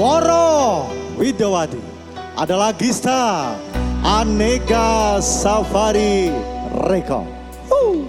Woro Widowati adalah Gista Aneka Safari Reko. Uh.